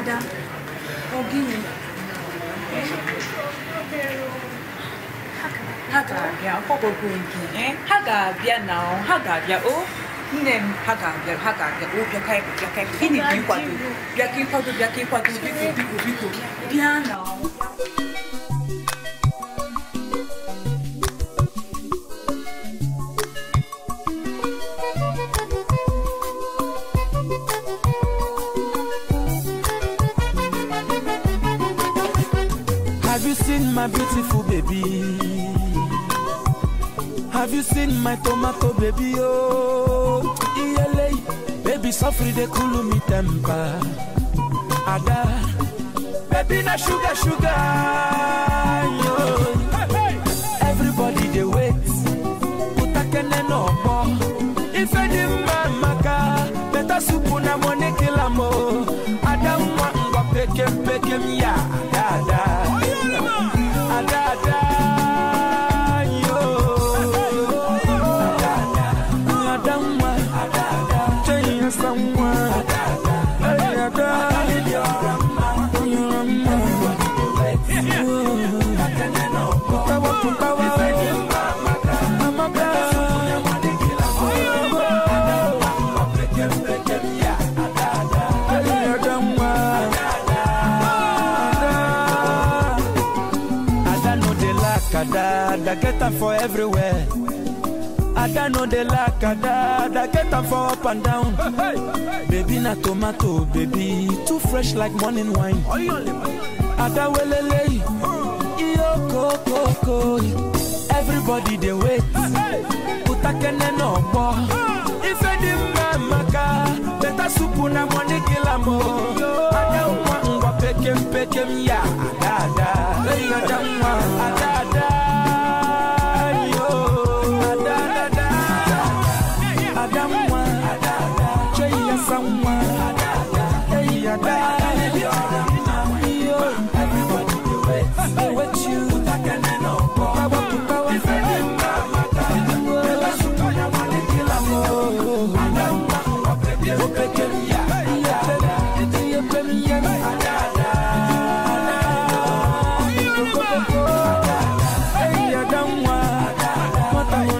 ada ogini haka bia popo kungi eh haka bia nao haka bia o ne haka bia haka bia o bia kai bia kai ini bi kwatu bia kai kwatu bia kai kwatu bi ko bi ko bi ko bia nao Have you seen my beautiful baby? Have you seen my tomato baby? Oh, iyele, baby suffer they cool me temper. Ada, baby na sugar sugar. Yo. Everybody they wait. Utakene no more. If any man maka, better soup na money kill am oh. Ada mwa ngwa pekem pekem ya. Ada ada. Mwa. Ada ada. Chenya samwa. Ada ada. Hey ada. Yorama. Putawa putawa. Amaka. Hey ada mwa. Ada no dey lack ada, ada get am for everywhere. Ada no dey lack ada, ada get am for up and down. Baby na tomato, baby. Too fresh like morning wine. Ada welele, iyo kokoko. Everybody dey wait, utakene no gbọ́. Ife di mma maka, better soup na money kill am o. Ada nwa ngwa pekem pekem ya,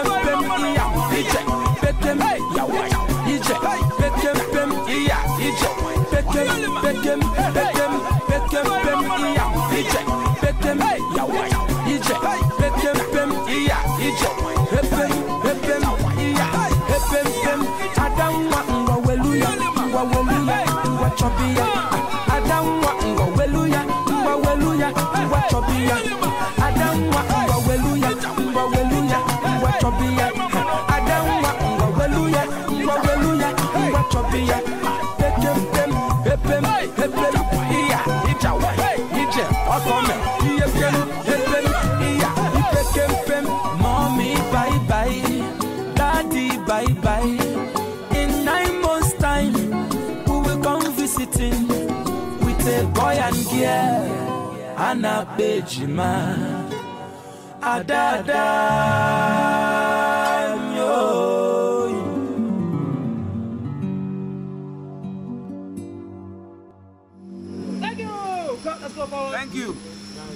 nwata hụ na asa nwa. Hey, asa nwa. Adamwa come visiting with a boy and girl, and Anna Bejima, Adada. yo. Thank you. Cut. Let's go forward. Thank you.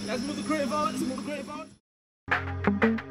Let's move the creative on. Let's move the creative on.